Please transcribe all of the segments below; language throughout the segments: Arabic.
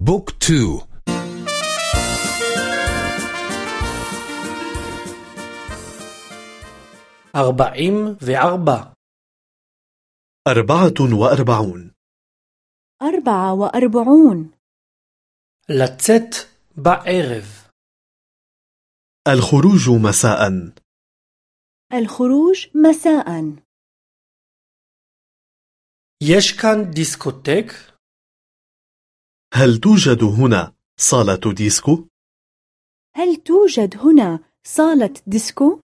بوك تو. أربعين وأربع أربعة وأربعون. أربعة وأربعون. لتت بعرف الخروج مساء. الخروج مساء. يشكن כאן هل توجد هنا صالة ديسكو؟ هل توجد هنا صالة ديسكو؟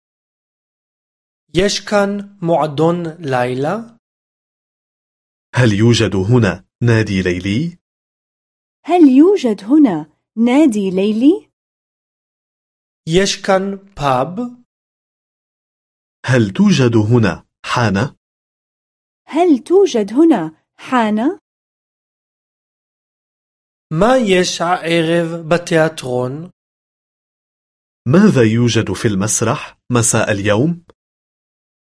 יש כאן מועדון לילה? هل يوجد هنا نادي ليلي؟ هل يوجد هنا نادي ليلي؟ יש כאן פאב? هل توجد هنا حانة؟ هل توجد هنا حانة؟ מה יש הערב בתיאטרון? ماذا يوجد في المسرح مساء اليوم؟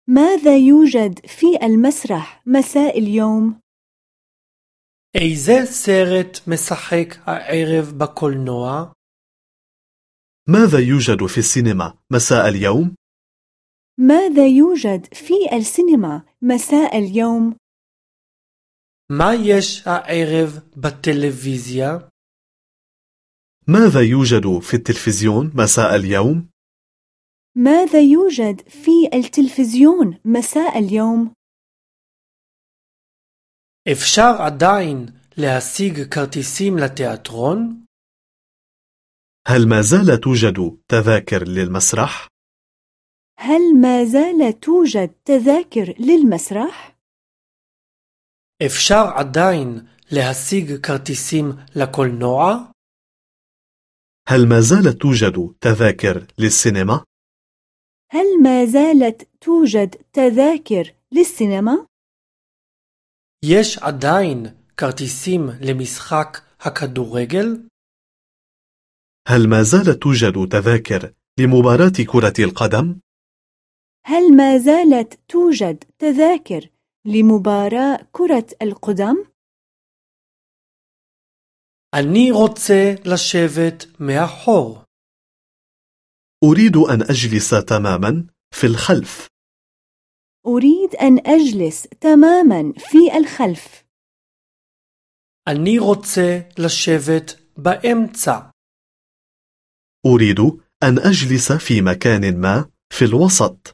ماذا يوجد في المسرح مساء اليوم؟ איזה סרט משחק הערב בקולנוע? ماذا يوجد في السينما مساء اليوم؟ ماذا يوجد في السينما مساء اليوم؟ מה יש הערב בטלוויזיה? ماذا يوجد في التلفزيون مساء اليوم؟ ماذا يوجد في التلفزيون مساء اليوم؟ אפשר עדיין להשיג כרטיסים לתיאטרון? هل ما زال توجد تذاكر للمسرح؟ هل ما زال توجد تذاكر للمسرح؟ אפשר עדיין להשיג כרטיסים לקולנוע? هل ما زالت توجد تذاكر للسينما؟ هل ما زالت توجد تذاكر للسينما؟ יש עדיין כרטיסים למשחק הכדורגל? هل ما زالت توجد تذاكر لمباراة كرة القدم؟ هل ما زالت توجد تذاكر لمباراة كرة القدم؟ אני רוצה לשבת מאחור. أريد أن أجلس تماما في الخلف أريد أن أجلس تماما في الخلف אני רוצה לשבת באמצע. أريد أن أجلس في مكان ما في الوسط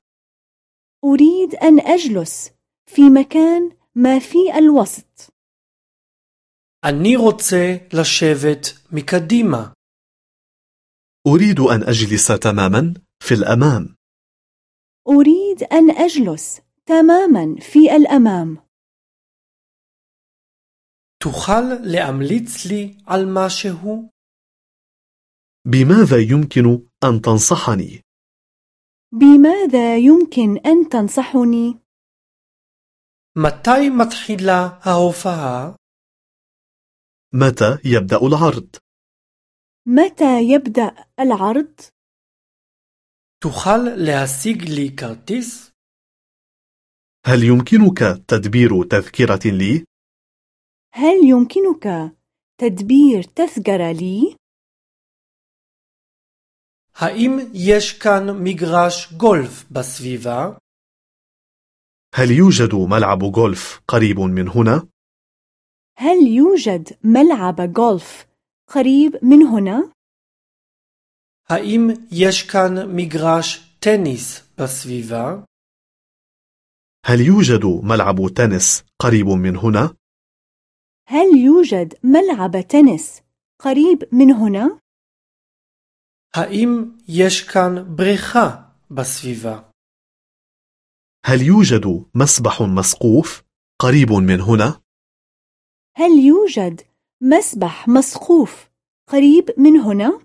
أريد أن أجلس في مكان ما في الوسط אני רוצה לשבת מקדימה. أريد أن أجلس تماما في الأمام أريد أن أجلس تماما في الأمام תוכל להמליץ לי על משהו? بماذا يمكن أن تنصحني؟ بماذا يمكن أن تنصحني؟ متى מתחילה ההופעה؟ متى يبدأ العرض؟ متى يبدأ العرض؟ تخل להשיג لي كارتيس؟ هل يمكنك تدبير تذكرة لي؟ هل يمكنك تدبير تذكرة لي؟ האם יש כאן מגרש גולף בסביבה? هل يوجد ملعب غولف قريب من هنا؟ هل يوجد ملعب غولف قريب من هنا؟ האם יש כאן מגרש טניס בסביבה? هل يوجد ملعب تنس قريب من هنا؟ هل يوجد ملعب تنس قريب من هنا؟ האם יש כאן בריכה בסביבה? هل يوجد مسبح مسقوف قريب من هنا؟ هل يوجد مسبح مسقوف قريب من هنا؟